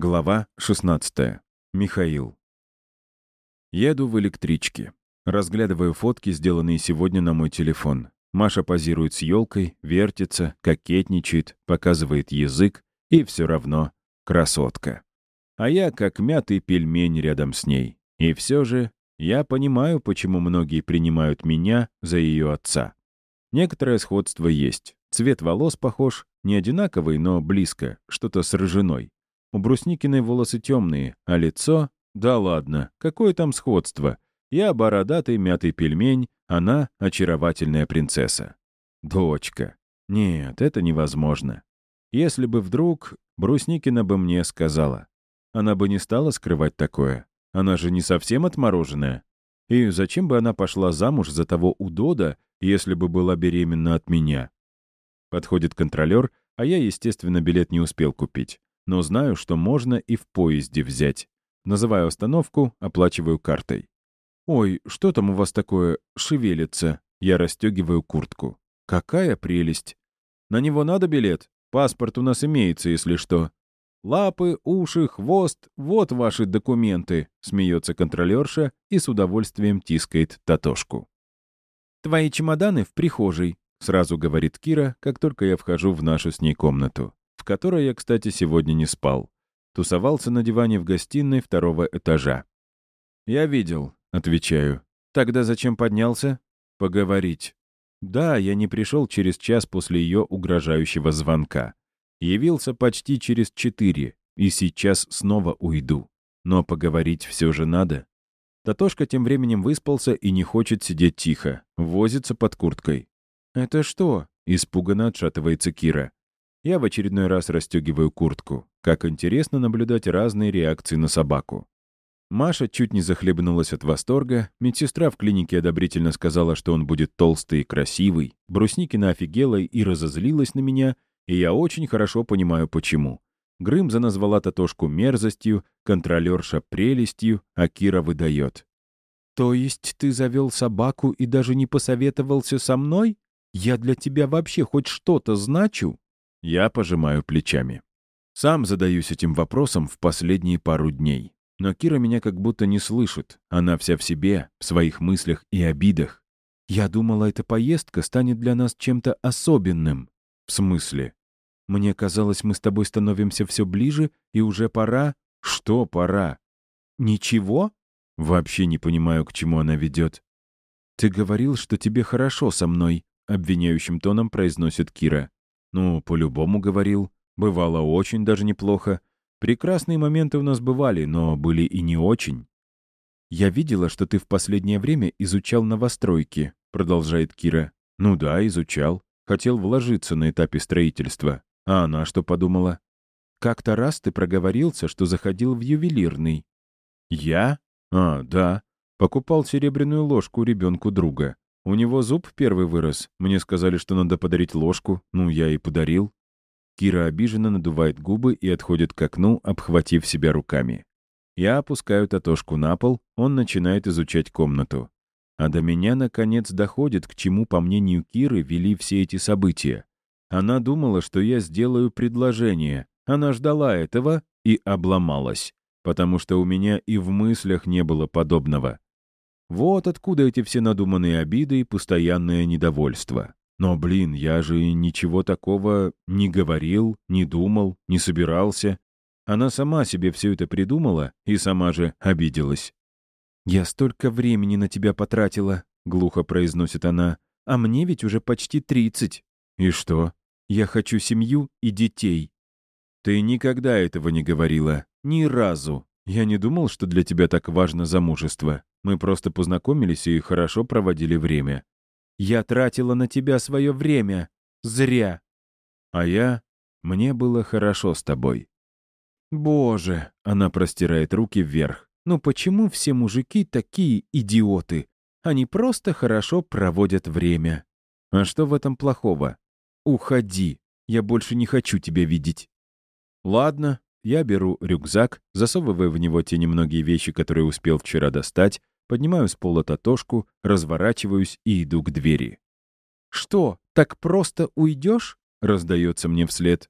Глава 16. Михаил. Еду в электричке. Разглядываю фотки, сделанные сегодня на мой телефон. Маша позирует с елкой, вертится, кокетничает, показывает язык, и все равно красотка. А я как мятый пельмень рядом с ней. И все же я понимаю, почему многие принимают меня за ее отца. Некоторое сходство есть. Цвет волос похож, не одинаковый, но близко, что-то с рыжиной. У Брусникиной волосы темные, а лицо... Да ладно, какое там сходство? Я бородатый мятый пельмень, она очаровательная принцесса. Дочка. Нет, это невозможно. Если бы вдруг Брусникина бы мне сказала. Она бы не стала скрывать такое. Она же не совсем отмороженная. И зачем бы она пошла замуж за того удода, если бы была беременна от меня? Подходит контролер, а я, естественно, билет не успел купить но знаю, что можно и в поезде взять. Называю остановку, оплачиваю картой. «Ой, что там у вас такое шевелится?» Я расстегиваю куртку. «Какая прелесть!» «На него надо билет? Паспорт у нас имеется, если что». «Лапы, уши, хвост — вот ваши документы», — смеется контролерша и с удовольствием тискает Татошку. «Твои чемоданы в прихожей», — сразу говорит Кира, как только я вхожу в нашу с ней комнату которой я, кстати, сегодня не спал. Тусовался на диване в гостиной второго этажа. «Я видел», — отвечаю. «Тогда зачем поднялся?» «Поговорить». Да, я не пришел через час после ее угрожающего звонка. Явился почти через четыре, и сейчас снова уйду. Но поговорить все же надо. Татошка тем временем выспался и не хочет сидеть тихо, возится под курткой. «Это что?» — испуганно отшатывается Кира. Я в очередной раз расстегиваю куртку. Как интересно наблюдать разные реакции на собаку. Маша чуть не захлебнулась от восторга, медсестра в клинике одобрительно сказала, что он будет толстый и красивый, Брусникина офигела и разозлилась на меня, и я очень хорошо понимаю, почему. Грымза назвала Татошку мерзостью, контролерша прелестью, а Кира выдает. «То есть ты завел собаку и даже не посоветовался со мной? Я для тебя вообще хоть что-то значу?» Я пожимаю плечами. Сам задаюсь этим вопросом в последние пару дней. Но Кира меня как будто не слышит. Она вся в себе, в своих мыслях и обидах. Я думала, эта поездка станет для нас чем-то особенным. В смысле? Мне казалось, мы с тобой становимся все ближе, и уже пора... Что пора? Ничего? Вообще не понимаю, к чему она ведет. Ты говорил, что тебе хорошо со мной, обвиняющим тоном произносит Кира. Ну, по-любому говорил. Бывало очень даже неплохо. Прекрасные моменты у нас бывали, но были и не очень. «Я видела, что ты в последнее время изучал новостройки», — продолжает Кира. «Ну да, изучал. Хотел вложиться на этапе строительства. А она что подумала?» «Как-то раз ты проговорился, что заходил в ювелирный». «Я? А, да. Покупал серебряную ложку ребенку друга. У него зуб первый вырос. Мне сказали, что надо подарить ложку. Ну, я и подарил. Кира обиженно надувает губы и отходит к окну, обхватив себя руками. Я опускаю Татошку на пол, он начинает изучать комнату. А до меня, наконец, доходит, к чему, по мнению Киры, вели все эти события. Она думала, что я сделаю предложение. Она ждала этого и обломалась, потому что у меня и в мыслях не было подобного. Вот откуда эти все надуманные обиды и постоянное недовольство. Но, блин, я же ничего такого не говорил, не думал, не собирался. Она сама себе все это придумала и сама же обиделась. «Я столько времени на тебя потратила», — глухо произносит она. «А мне ведь уже почти тридцать». «И что?» «Я хочу семью и детей». «Ты никогда этого не говорила. Ни разу. Я не думал, что для тебя так важно замужество. Мы просто познакомились и хорошо проводили время. Я тратила на тебя свое время. Зря. А я... Мне было хорошо с тобой. Боже, она простирает руки вверх. Ну почему все мужики такие идиоты? Они просто хорошо проводят время. А что в этом плохого? Уходи. Я больше не хочу тебя видеть. Ладно, я беру рюкзак, засовываю в него те немногие вещи, которые успел вчера достать, поднимаю с пола татошку, разворачиваюсь и иду к двери. «Что, так просто уйдешь?» — раздается мне вслед.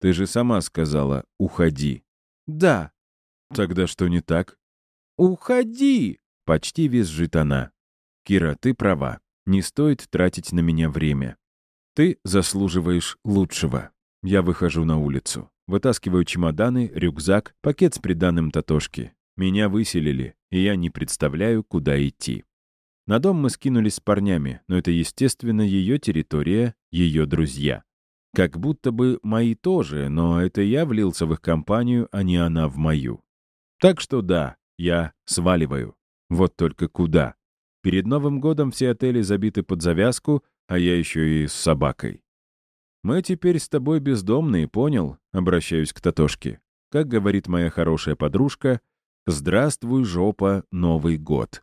«Ты же сама сказала, уходи». Да. Тогда что не так? Уходи! Почти визжит она. Кира, ты права. Не стоит тратить на меня время. Ты заслуживаешь лучшего. Я выхожу на улицу. Вытаскиваю чемоданы, рюкзак, пакет с приданным Татошки. Меня выселили, и я не представляю, куда идти. На дом мы скинулись с парнями, но это, естественно, ее территория, ее друзья. Как будто бы мои тоже, но это я влился в их компанию, а не она в мою. Так что да, я сваливаю. Вот только куда? Перед Новым годом все отели забиты под завязку, а я еще и с собакой. «Мы теперь с тобой бездомные, понял?» — обращаюсь к Татошке. Как говорит моя хорошая подружка, «Здравствуй, жопа, Новый год».